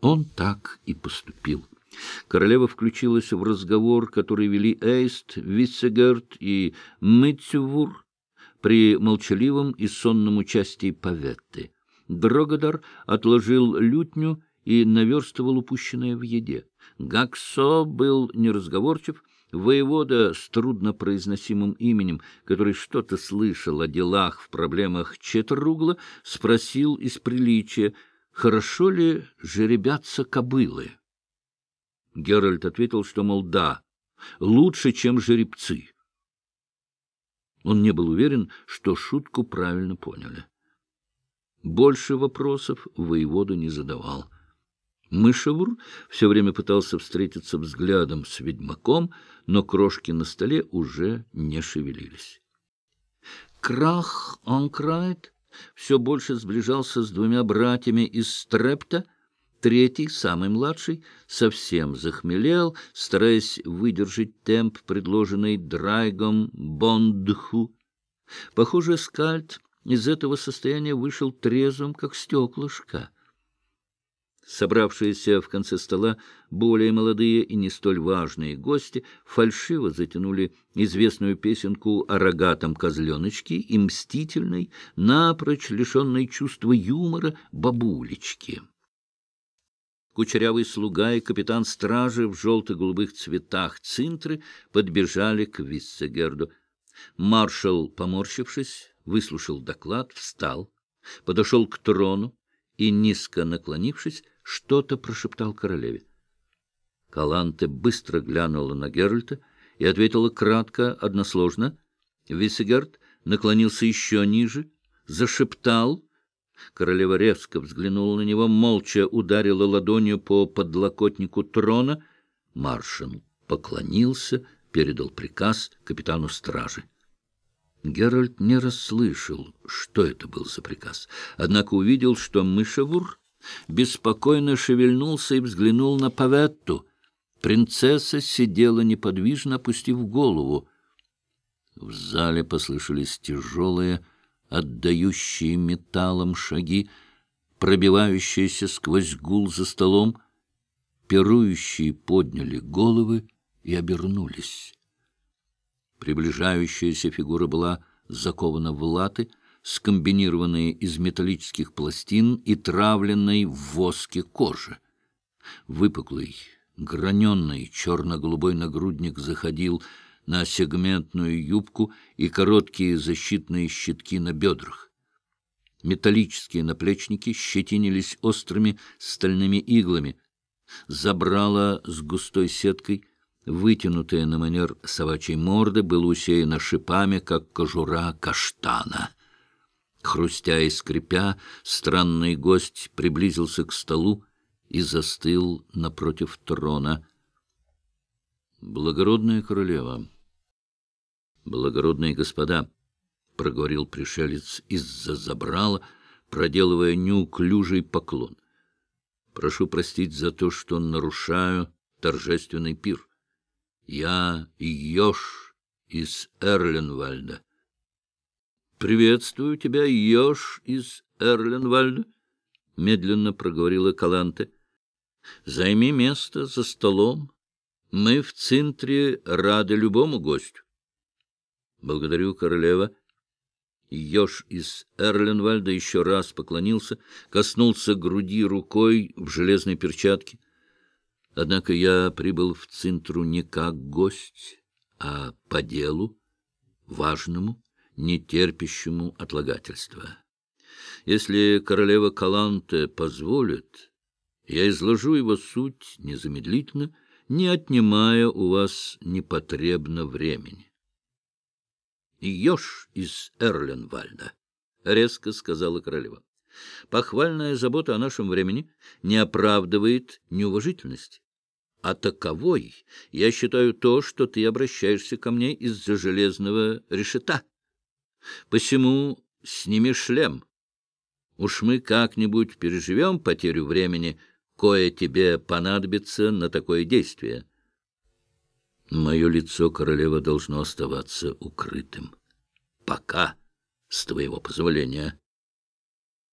Он так и поступил. Королева включилась в разговор, который вели Эйст, Виссегерт и Митцевур при молчаливом и сонном участии Паветты. Дрогодар отложил лютню и наверстывал упущенное в еде. Гаксо был неразговорчив, воевода с труднопроизносимым именем, который что-то слышал о делах в проблемах Четругла, спросил из приличия, хорошо ли жеребятся кобылы. Геральт ответил, что, мол, да, лучше, чем жеребцы. Он не был уверен, что шутку правильно поняли. Больше вопросов воевода не задавал. Мышевур все время пытался встретиться взглядом с ведьмаком, но крошки на столе уже не шевелились. Крах Анкрайт все больше сближался с двумя братьями из Стрепта. Третий, самый младший, совсем захмелел, стараясь выдержать темп, предложенный Драйгом Бондху. Похоже, Скальд из этого состояния вышел трезвым, как стеклышко. Собравшиеся в конце стола более молодые и не столь важные гости фальшиво затянули известную песенку о рогатом козленочке и мстительной, напрочь лишенной чувства юмора бабулечке. Кучерявый слуга и капитан стражи в желто-голубых цветах цинтры подбежали к Виссегерду. Маршал, поморщившись, выслушал доклад, встал, подошел к трону и, низко наклонившись, что-то прошептал королеве. Каланте быстро глянула на Геральта и ответила кратко, односложно. Виссегерт наклонился еще ниже, зашептал. Королева резко взглянула на него, молча ударила ладонью по подлокотнику трона. Маршал поклонился, передал приказ капитану стражи. Геральт не расслышал, что это был за приказ, однако увидел, что мышевур беспокойно шевельнулся и взглянул на Паветту. Принцесса сидела неподвижно, опустив голову. В зале послышались тяжелые, отдающие металлом шаги, пробивающиеся сквозь гул за столом. Пирующие подняли головы и обернулись. Приближающаяся фигура была закована в латы, скомбинированные из металлических пластин и травленной в воске кожи. Выпуклый, граненный черно-голубой нагрудник заходил на сегментную юбку и короткие защитные щитки на бедрах. Металлические наплечники щетинились острыми стальными иглами. Забрало с густой сеткой, вытянутое на манер собачьей морды, было усеяно шипами, как кожура каштана. Хрустя и скрипя, странный гость приблизился к столу и застыл напротив трона. «Благородная королева, благородные господа», — проговорил пришелец из-за забрала, проделывая неуклюжий поклон. «Прошу простить за то, что нарушаю торжественный пир. Я Йош из Эрленвальда. — Приветствую тебя, Йош из Эрленвальда, — медленно проговорила Каланте. — Займи место за столом. Мы в центре рады любому гостю. — Благодарю, королева. Йош из Эрленвальда еще раз поклонился, коснулся груди рукой в железной перчатке. Однако я прибыл в Цинтру не как гость, а по делу, важному, не терпящему отлагательства. Если королева Каланте позволит, я изложу его суть незамедлительно, не отнимая у вас непотребно времени. — Ешь из Эрленвальда, — резко сказала королева. Похвальная забота о нашем времени не оправдывает неуважительности. А таковой я считаю то, что ты обращаешься ко мне из-за железного решета. Посему сними шлем. Уж мы как-нибудь переживем потерю времени, кое тебе понадобится на такое действие. Мое лицо королева должно оставаться укрытым. Пока, с твоего позволения.